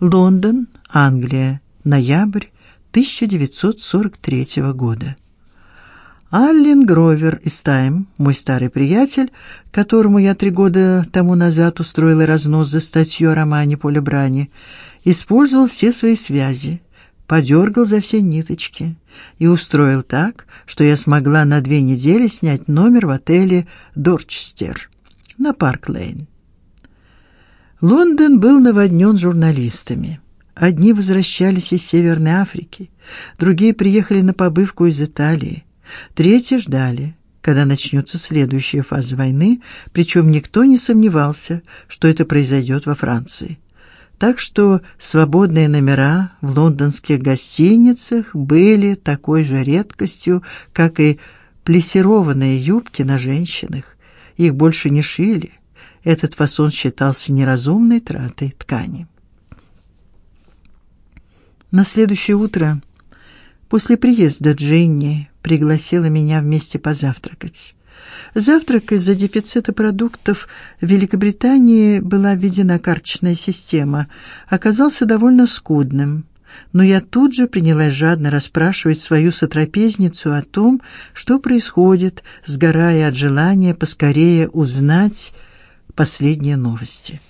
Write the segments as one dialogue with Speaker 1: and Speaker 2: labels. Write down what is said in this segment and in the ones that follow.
Speaker 1: Лондон, Англия, ноябрь 1943 года. Аллен Гровер из Тайм, мой старый приятель, которому я три года тому назад устроила разнос за статью о романе Поля Брани, использовал все свои связи, подергал за все ниточки и устроил так, что я смогла на две недели снять номер в отеле Дорчестер на Парк-Лейн. Лондон был наводнен журналистами. Одни возвращались из Северной Африки, другие приехали на побывку из Италии. Третьи ждали, когда начнется следующая фаза войны, причем никто не сомневался, что это произойдет во Франции. Так что свободные номера в лондонских гостиницах были такой же редкостью, как и плессированные юбки на женщинах. Их больше не шили. Этот фасон считался неразумной тратой ткани. На следующее утро После приезда Дженни пригласила меня вместе позавтракать. Завтрак из-за дефицита продуктов в Великобритании была введена карточная система, оказался довольно скудным. Но я тут же принялась жадно расспрашивать свою сотрапезницу о том, что происходит, сгорая от желания поскорее узнать последние новости.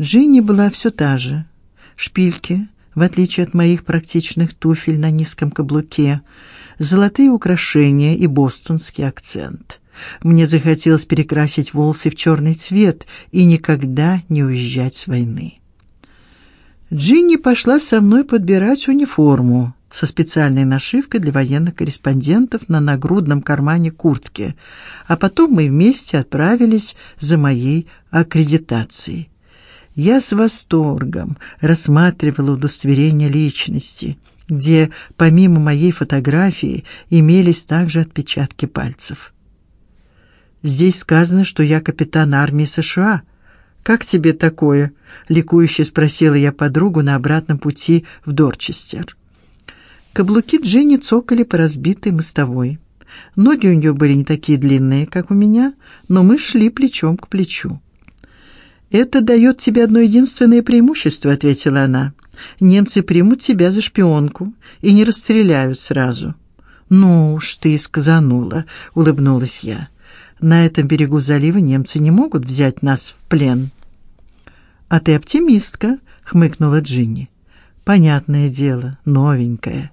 Speaker 1: Джинни была все та же: шпильки, в отличие от моих практичных туфель на низком каблуке, золотые украшения и бостонский акцент. Мне захотелось перекрасить волосы в черный цвет и никогда не уезжать с войны. Джинни пошла со мной подбирать униформу со специальной нашивкой для военных корреспондентов на нагрудном кармане куртки, а потом мы вместе отправились за моей аккредитацией. Я с восторгом рассматривала удостоверение личности, где помимо моей фотографии имелись также отпечатки пальцев. Здесь сказано, что я капитан армии США. Как тебе такое? ликующе спросила я подругу на обратном пути в Дорчестер. Каблуки Джинни цокали по разбитой мостовой. Ноги у нее были не такие длинные, как у меня, но мы шли плечом к плечу. Это дает тебе одно единственное преимущество, ответила она. Немцы примут тебя за шпионку и не расстреляют сразу. Ну уж ты сказанула, улыбнулась я. На этом берегу залива немцы не могут взять нас в плен. А ты оптимистка, хмыкнула Джинни. Понятное дело, новенькая.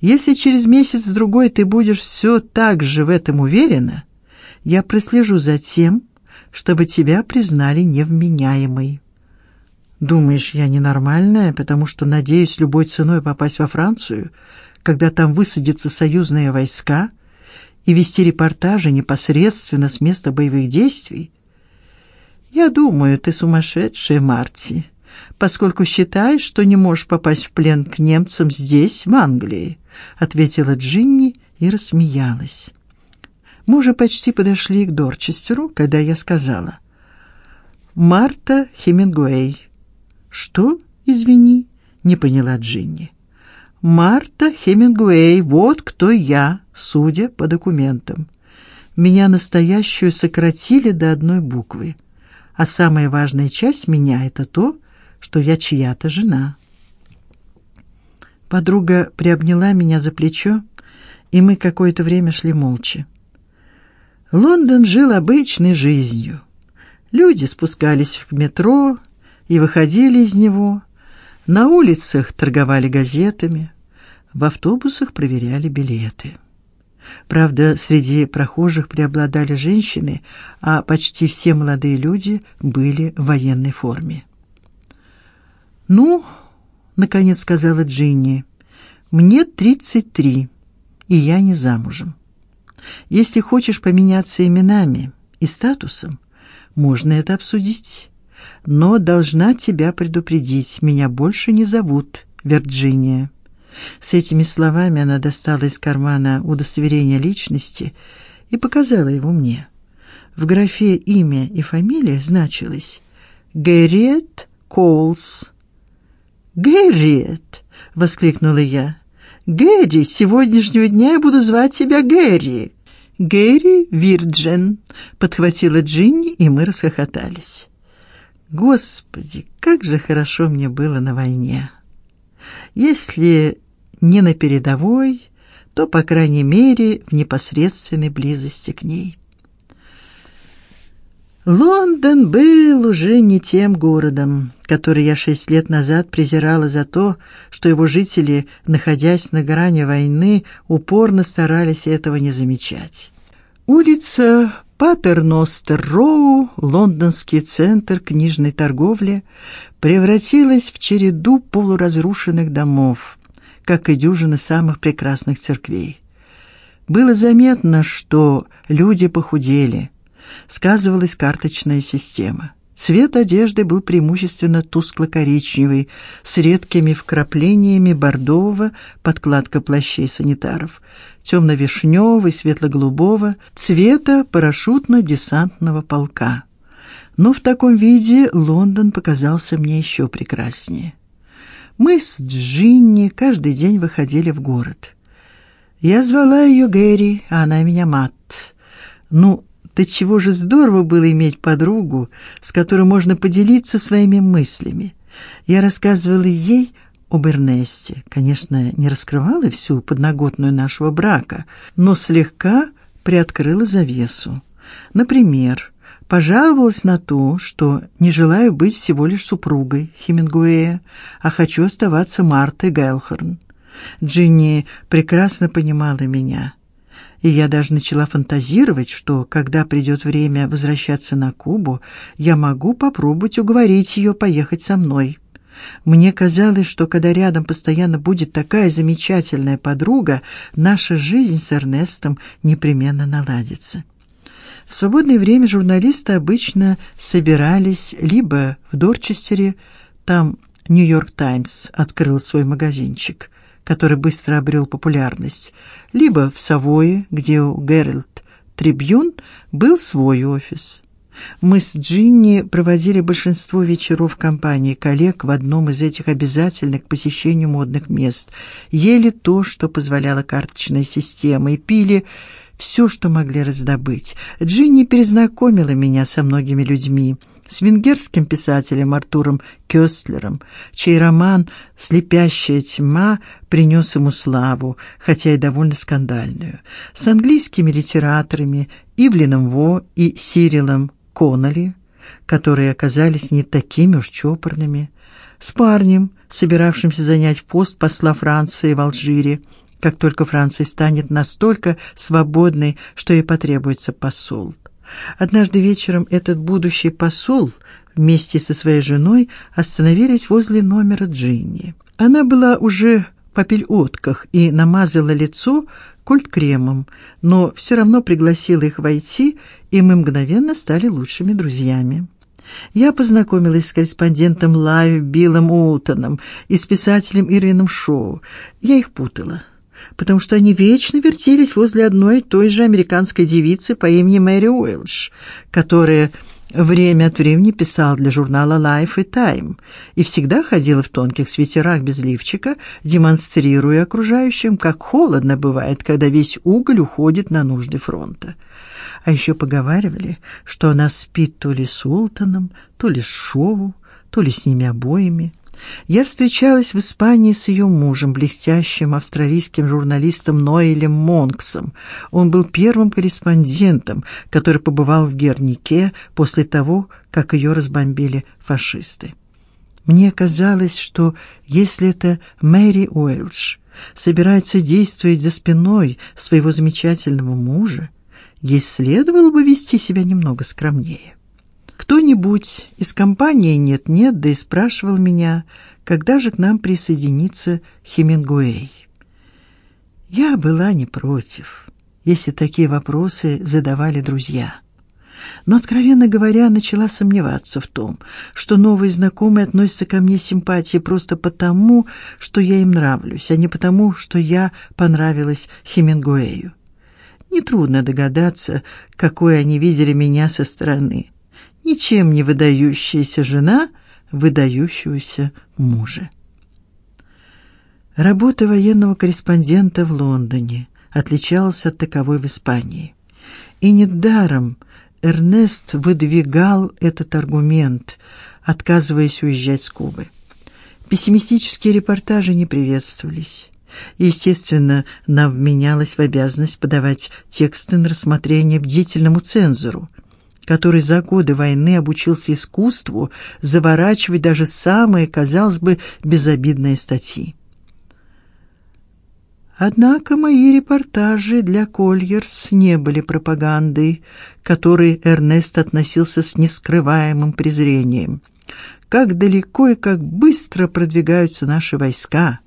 Speaker 1: Если через месяц другой ты будешь все так же в этом уверена, я прослежу за тем, чтобы тебя признали невменяемой. Думаешь, я ненормальная, потому что надеюсь любой ценой попасть во Францию, когда там высадятся союзные войска, и вести репортажи непосредственно с места боевых действий? Я думаю, ты сумасшедшая, Марти, поскольку считаешь, что не можешь попасть в плен к немцам здесь, в Англии, ответила Джинни и рассмеялась. Мы уже почти подошли к Дорчестеру, когда я сказала: "Марта Хемингуэй". "Что? Извини", не поняла Джинни. "Марта Хемингуэй, вот кто я, судя по документам. Меня настоящую сократили до одной буквы, а самая важная часть меня это то, что я чья-то жена". Подруга приобняла меня за плечо, и мы какое-то время шли молча. Лондон жил обычной жизнью. Люди спускались в метро и выходили из него. На улицах торговали газетами, в автобусах проверяли билеты. Правда, среди прохожих преобладали женщины, а почти все молодые люди были в военной форме. "Ну, наконец сказала Джинни. Мне тридцать три, и я не замужем. Если хочешь поменяться именами и статусом, можно это обсудить. Но должна тебя предупредить, меня больше не зовут Вирджиния. С этими словами она достала из кармана удостоверение личности и показала его мне. В графе имя и фамилия значилось Гэрриет Коулс. Гэрриет, воскликнула я. Гэри, с сегодняшнего дня я буду звать тебя Гэри. Гэри Вирджин, подхватила Джинни, и мы расхохотались. Господи, как же хорошо мне было на войне. Если не на передовой, то по крайней мере в непосредственной близости к ней. Лондон был уже не тем городом, который я шесть лет назад презирала за то, что его жители, находясь на грани войны, упорно старались этого не замечать. Улица Патерностер-Роу, лондонский центр книжной торговли, превратилась в череду полуразрушенных домов, как и дюжины самых прекрасных церквей. Было заметно, что люди похудели сказывалась карточная система. Цвет одежды был преимущественно тускло-коричневый, с редкими вкраплениями бордового, подкладка плащей санитаров, темно-вишневый, светло-голубого цвета парашютно-десантного полка. Но в таком виде Лондон показался мне еще прекраснее. Мы с Джинни каждый день выходили в город. Я звала ее Гэри, а она меня Мат. Ну, да чего же здорово было иметь подругу, с которой можно поделиться своими мыслями. Я рассказывала ей об Эрнесте. Конечно, не раскрывала всю подноготную нашего брака, но слегка приоткрыла завесу. Например, пожаловалась на то, что не желаю быть всего лишь супругой Хемингуэя, а хочу оставаться Мартой Гелхорн. Джинни прекрасно понимала меня и я даже начала фантазировать, что когда придет время возвращаться на Кубу, я могу попробовать уговорить ее поехать со мной. Мне казалось, что когда рядом постоянно будет такая замечательная подруга, наша жизнь с Эрнестом непременно наладится. В свободное время журналисты обычно собирались либо в Дорчестере, там Нью-Йорк Таймс открыл свой магазинчик, который быстро обрел популярность, либо в Савое, где у Геральт Трибьюн был свой офис. Мы с Джинни проводили большинство вечеров компании коллег в одном из этих обязательных к посещению модных мест, ели то, что позволяла карточная система, и пили все, что могли раздобыть. Джинни перезнакомила меня со многими людьми с венгерским писателем Артуром Кёстлером, чей роман Слепящая тьма принес ему славу, хотя и довольно скандальную, с английскими литераторами Ивлином Во и Сирилом Конноли, которые оказались не такими уж чопорными, с парнем, собиравшимся занять пост посла Франции в Алжире, как только Франция станет настолько свободной, что ей потребуется посол. Однажды вечером этот будущий посол вместе со своей женой остановились возле номера Джинни. Она была уже в папильотках и намазала лицо кольт-кремом, но все равно пригласила их войти, и мы мгновенно стали лучшими друзьями. Я познакомилась с корреспондентом Лайв Биллом Уолтоном и с писателем Ирвином Шоу. Я их путала потому что они вечно вертелись возле одной и той же американской девицы по имени Мэри Уэлш, которая время от времени писала для журнала Life и Time и всегда ходила в тонких свитерах без лифчика, демонстрируя окружающим, как холодно бывает, когда весь уголь уходит на нужды фронта. А еще поговаривали, что она спит то ли с Ултоном, то ли с Шоу, то ли с ними обоими. Я встречалась в Испании с ее мужем, блестящим австралийским журналистом Ноэлем Монксом. Он был первым корреспондентом, который побывал в Гернике после того, как ее разбомбили фашисты. Мне казалось, что если это Мэри Уэлш собирается действовать за спиной своего замечательного мужа, ей следовало бы вести себя немного скромнее. Кто-нибудь из компании нет-нет, да и спрашивал меня, когда же к нам присоединится Хемингуэй. Я была не против, если такие вопросы задавали друзья. Но откровенно говоря, начала сомневаться в том, что новые знакомые относятся ко мне с симпатией просто потому, что я им нравлюсь, а не потому, что я понравилась Хемингуэю. Нетрудно догадаться, какой они видели меня со стороны ничем не выдающаяся жена выдающегося мужа. Работа военного корреспондента в Лондоне отличалась от таковой в Испании. И недаром Эрнест выдвигал этот аргумент, отказываясь уезжать с Кубы. Пессимистические репортажи не приветствовались. Естественно, нам вменялось в обязанность подавать тексты на рассмотрение бдительному цензору, который за годы войны обучился искусству заворачивать даже самые, казалось бы, безобидные статьи. Однако мои репортажи для Кольерс не были пропагандой, к которой Эрнест относился с нескрываемым презрением. Как далеко и как быстро продвигаются наши войска,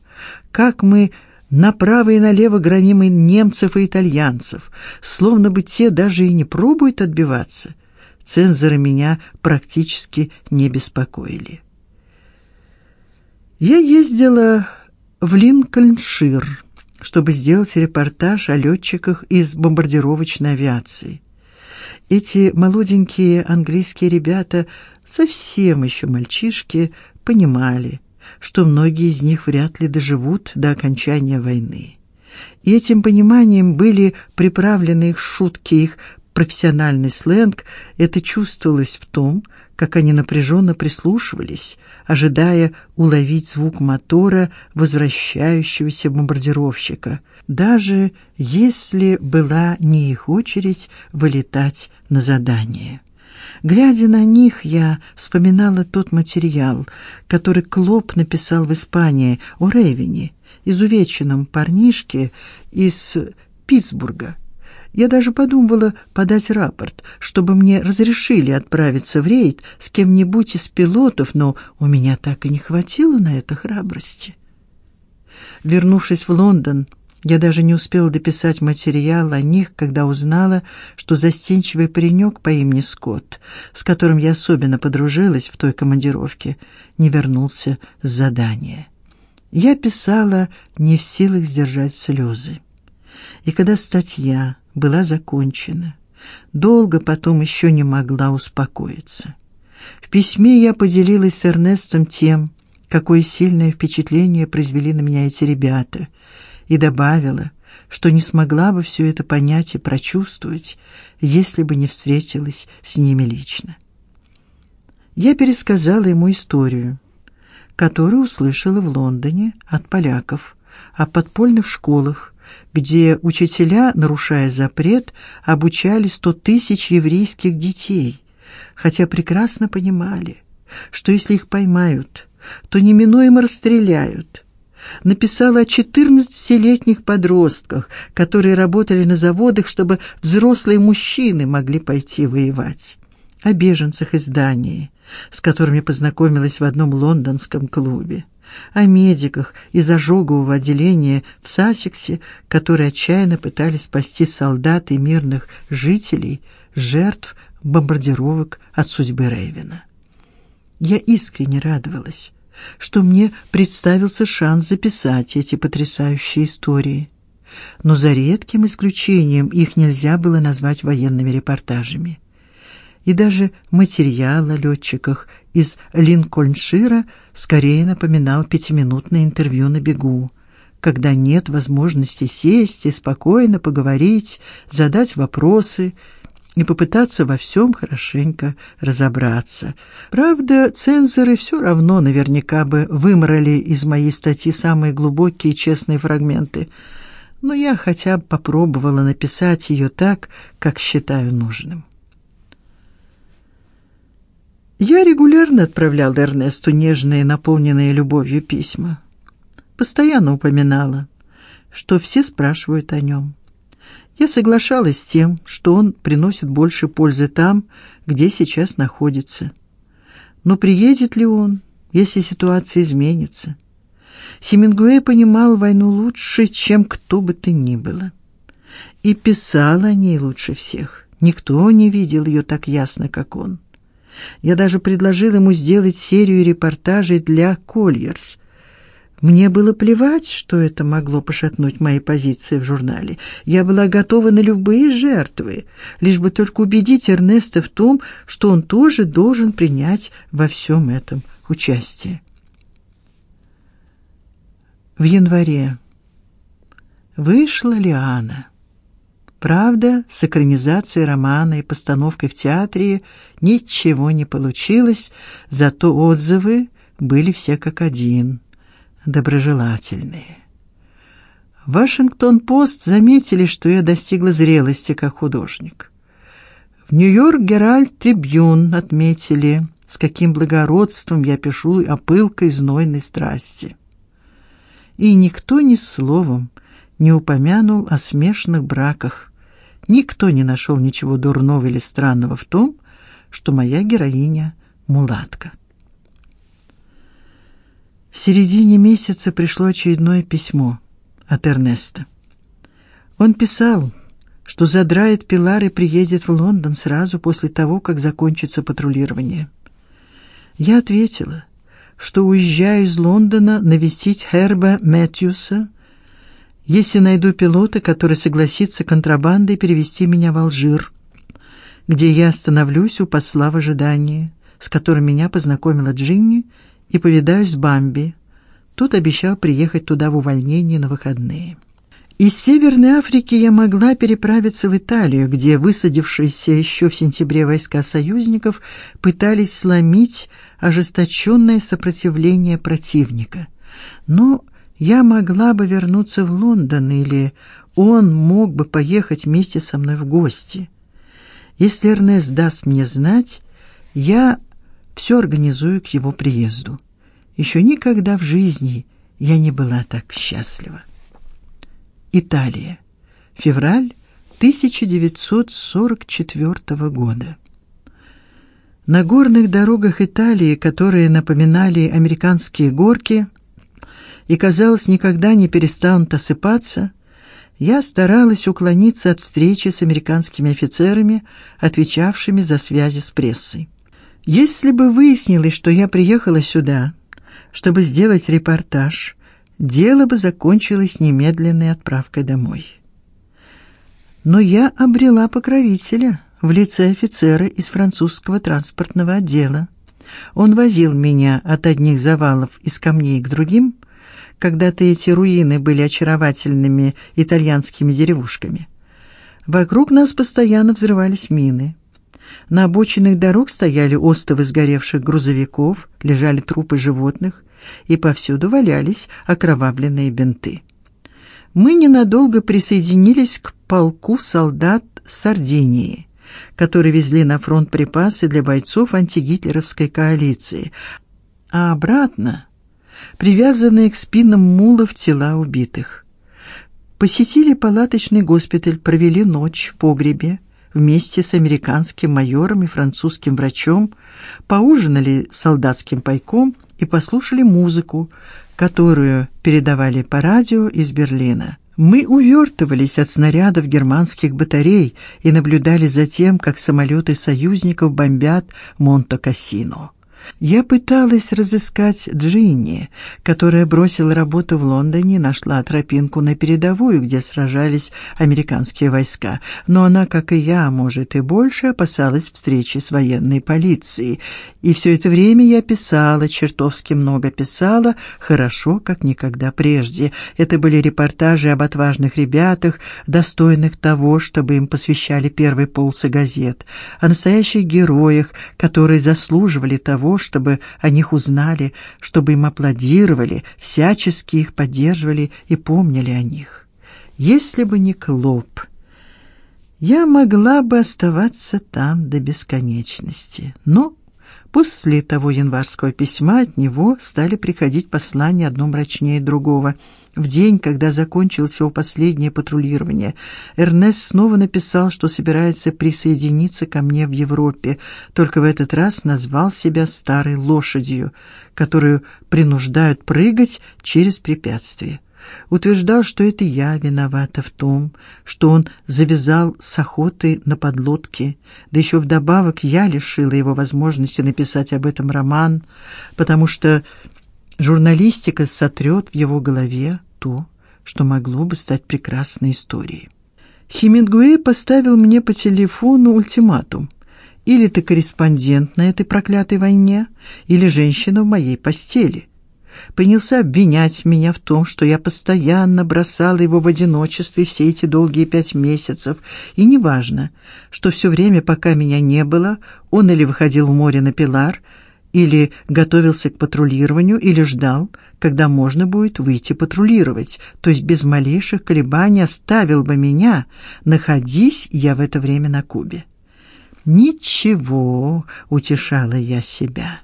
Speaker 1: как мы направо и налево громим и немцев и итальянцев, словно бы те даже и не пробуют отбиваться. Цензоры меня практически не беспокоили. Я ездила в Линкольншир чтобы сделать репортаж о летчиках из бомбардировочной авиации. Эти молоденькие английские ребята, совсем еще мальчишки, понимали, что многие из них вряд ли доживут до окончания войны. И этим пониманием были приправлены их шутки, их профессиональный сленг, это чувствовалось в том, как они напряженно прислушивались, ожидая уловить звук мотора возвращающегося бомбардировщика, даже если была не их очередь вылетать на задание. Глядя на них, я вспоминала тот материал, который Клоп написал в Испании о Рейвине, изувеченном парнишке из Питтсбурга я даже подумывала подать рапорт, чтобы мне разрешили отправиться в рейд с кем-нибудь из пилотов, но у меня так и не хватило на это храбрости. Вернувшись в Лондон, я даже не успела дописать материал о них, когда узнала, что застенчивый паренек по имени Скотт, с которым я особенно подружилась в той командировке, не вернулся с задания. Я писала не в силах сдержать слезы. И когда статья была закончена. Долго потом еще не могла успокоиться. В письме я поделилась с Эрнестом тем, какое сильное впечатление произвели на меня эти ребята, и добавила, что не смогла бы все это понять и прочувствовать, если бы не встретилась с ними лично. Я пересказала ему историю, которую услышала в Лондоне от поляков о подпольных школах, где учителя, нарушая запрет, обучали сто тысяч еврейских детей, хотя прекрасно понимали, что если их поймают, то неминуемо расстреляют. Написала о четырнадцатилетних подростках, которые работали на заводах, чтобы взрослые мужчины могли пойти воевать, о беженцах из Дании, с которыми познакомилась в одном лондонском клубе о медиках из ожогового отделения в Сассексе, которые отчаянно пытались спасти солдат и мирных жителей, жертв бомбардировок от судьбы Рейвена. Я искренне радовалась, что мне представился шанс записать эти потрясающие истории. Но за редким исключением их нельзя было назвать военными репортажами. И даже материал о летчиках из Линкольншира скорее напоминал пятиминутное интервью на бегу, когда нет возможности сесть и спокойно поговорить, задать вопросы и попытаться во всем хорошенько разобраться. Правда, цензоры все равно наверняка бы вымрали из моей статьи самые глубокие и честные фрагменты, но я хотя бы попробовала написать ее так, как считаю нужным. Я регулярно отправлял Эрнесту нежные, наполненные любовью письма. Постоянно упоминала, что все спрашивают о нем. Я соглашалась с тем, что он приносит больше пользы там, где сейчас находится. Но приедет ли он, если ситуация изменится? Хемингуэй понимал войну лучше, чем кто бы то ни было. И писал о ней лучше всех. Никто не видел ее так ясно, как он. Я даже предложил ему сделать серию репортажей для Кольерс. Мне было плевать, что это могло пошатнуть мои позиции в журнале. Я была готова на любые жертвы, лишь бы только убедить Эрнеста в том, что он тоже должен принять во всем этом участие. В январе вышла Лиана. Правда, с экранизацией романа и постановкой в театре ничего не получилось, зато отзывы были все как один, доброжелательные. Вашингтон-Пост заметили, что я достигла зрелости как художник. В Нью-Йорк Геральд Трибьюн отметили, с каким благородством я пишу о пылкой знойной страсти. И никто ни словом не упомянул о смешных браках Никто не нашел ничего дурного или странного в том, что моя героиня мулатка. В середине месяца пришло очередное письмо от Эрнеста. Он писал, что задрает Пилар и приедет в Лондон сразу после того, как закончится патрулирование. Я ответила, что уезжаю из Лондона навестить Херба Мэтьюса если найду пилота, который согласится контрабандой перевести меня в Алжир, где я остановлюсь у посла в ожидании, с которым меня познакомила Джинни, и повидаюсь с Бамби. Тут обещал приехать туда в увольнение на выходные. Из Северной Африки я могла переправиться в Италию, где высадившиеся еще в сентябре войска союзников пытались сломить ожесточенное сопротивление противника. Но я могла бы вернуться в Лондон или он мог бы поехать вместе со мной в гости. Если Эрнест даст мне знать, я все организую к его приезду. Еще никогда в жизни я не была так счастлива. Италия. Февраль 1944 года. На горных дорогах Италии, которые напоминали американские горки, и, казалось, никогда не перестанут осыпаться, я старалась уклониться от встречи с американскими офицерами, отвечавшими за связи с прессой. Если бы выяснилось, что я приехала сюда, чтобы сделать репортаж, дело бы закончилось немедленной отправкой домой. Но я обрела покровителя в лице офицера из французского транспортного отдела. Он возил меня от одних завалов из камней к другим, когда-то эти руины были очаровательными итальянскими деревушками. Вокруг нас постоянно взрывались мины. На обочинах дорог стояли остовы сгоревших грузовиков, лежали трупы животных, и повсюду валялись окровавленные бинты. Мы ненадолго присоединились к полку солдат Сардинии, которые везли на фронт припасы для бойцов антигитлеровской коалиции, а обратно привязанные к спинам мулов тела убитых. Посетили палаточный госпиталь, провели ночь в погребе вместе с американским майором и французским врачом, поужинали солдатским пайком и послушали музыку, которую передавали по радио из Берлина. Мы увертывались от снарядов германских батарей и наблюдали за тем, как самолеты союзников бомбят Монте-Кассино. Я пыталась разыскать Джинни, которая бросила работу в Лондоне нашла тропинку на передовую, где сражались американские войска, но она, как и я, может и больше, опасалась встречи с военной полицией. И все это время я писала, чертовски много писала, хорошо, как никогда прежде. Это были репортажи об отважных ребятах, достойных того, чтобы им посвящали первые полосы газет, о настоящих героях, которые заслуживали того, чтобы о них узнали, чтобы им аплодировали, всячески их поддерживали и помнили о них. Если бы не Клоп, я могла бы оставаться там до бесконечности. Но после того январского письма от него стали приходить послания одно мрачнее другого — в день, когда закончилось его последнее патрулирование, Эрнест снова написал, что собирается присоединиться ко мне в Европе, только в этот раз назвал себя старой лошадью, которую принуждают прыгать через препятствия. Утверждал, что это я виновата в том, что он завязал с охоты на подлодке, да еще вдобавок я лишила его возможности написать об этом роман, потому что Журналистика сотрет в его голове то, что могло бы стать прекрасной историей. Хемингуэй поставил мне по телефону ультиматум: или ты корреспондент на этой проклятой войне, или женщина в моей постели. принялся обвинять меня в том, что я постоянно бросала его в одиночестве все эти долгие пять месяцев, и неважно, что все время, пока меня не было, он или выходил в море на Пилар, или готовился к патрулированию, или ждал, когда можно будет выйти патрулировать, то есть без малейших колебаний оставил бы меня, находись я в это время на Кубе. Ничего, утешала я себя.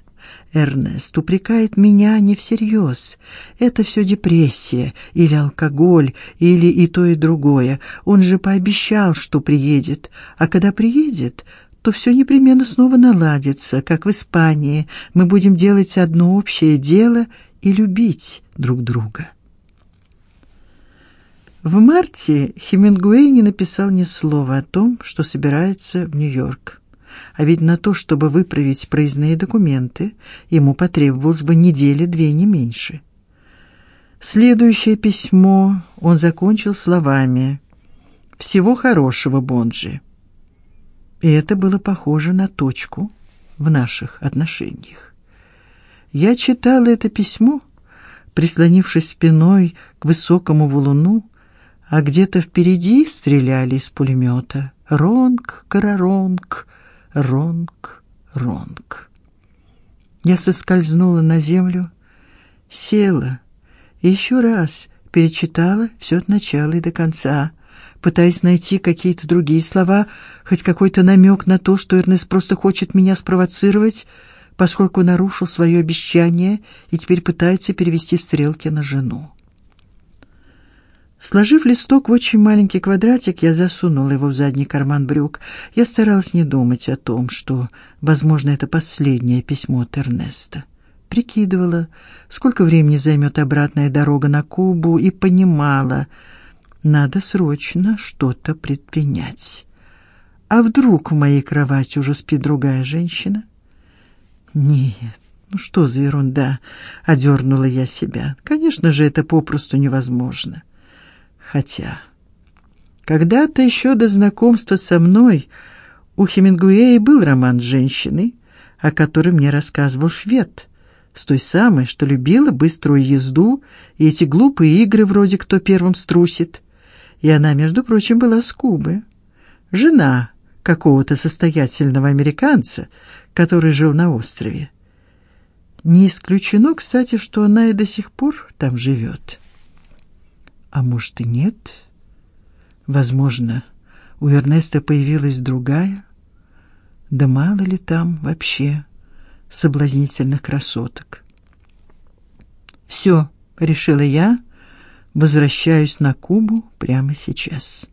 Speaker 1: Эрнест упрекает меня не всерьез. Это все депрессия или алкоголь, или и то и другое. Он же пообещал, что приедет. А когда приедет, то все непременно снова наладится, как в Испании. Мы будем делать одно общее дело и любить друг друга. В марте Хемингуэй не написал ни слова о том, что собирается в Нью-Йорк. А ведь на то, чтобы выправить проездные документы, ему потребовалось бы недели две не меньше. Следующее письмо он закончил словами: "Всего хорошего, Бонджи". И это было похоже на точку в наших отношениях. Я читала это письмо, прислонившись спиной к высокому валуну, а где-то впереди стреляли из пулемета. Ронг, караронг, ронг, ронг. Я соскользнула на землю, села и еще раз перечитала все от начала и до конца, пытаясь найти какие-то другие слова, хоть какой-то намек на то, что Эрнест просто хочет меня спровоцировать, поскольку нарушил свое обещание и теперь пытается перевести стрелки на жену. Сложив листок в очень маленький квадратик, я засунула его в задний карман брюк. Я старалась не думать о том, что, возможно, это последнее письмо от Эрнеста. Прикидывала, сколько времени займет обратная дорога на Кубу, и понимала, надо срочно что-то предпринять. А вдруг в моей кровати уже спит другая женщина? Нет, ну что за ерунда, одернула я себя. Конечно же, это попросту невозможно. Хотя когда-то еще до знакомства со мной у Хемингуэя был роман с женщиной, о которой мне рассказывал швед, с той самой, что любила быструю езду и эти глупые игры вроде кто первым струсит. И она, между прочим, была с Кубы, жена какого-то состоятельного американца, который жил на острове. Не исключено, кстати, что она и до сих пор там живет. А может и нет? Возможно, у Эрнеста появилась другая. Да мало ли там вообще соблазнительных красоток. Все, решила я, возвращаюсь на Кубу прямо сейчас.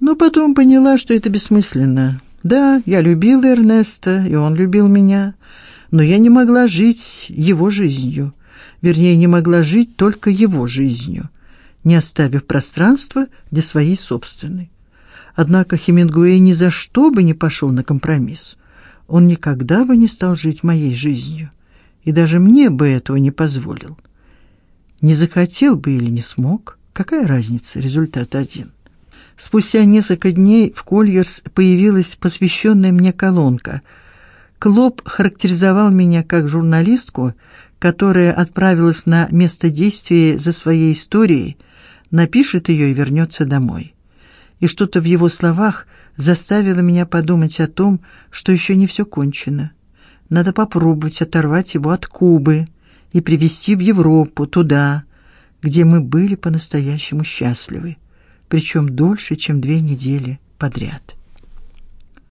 Speaker 1: Но потом поняла, что это бессмысленно. Да, я любила Эрнеста, и он любил меня, но я не могла жить его жизнью вернее, не могла жить только его жизнью, не оставив пространства для своей собственной. Однако Хемингуэй ни за что бы не пошел на компромисс. Он никогда бы не стал жить моей жизнью, и даже мне бы этого не позволил. Не захотел бы или не смог, какая разница, результат один. Спустя несколько дней в Кольерс появилась посвященная мне колонка. Клоп характеризовал меня как журналистку, которая отправилась на место действия за своей историей, напишет ее и вернется домой. И что-то в его словах заставило меня подумать о том, что еще не все кончено. Надо попробовать оторвать его от Кубы и привезти в Европу, туда, где мы были по-настоящему счастливы, причем дольше, чем две недели подряд.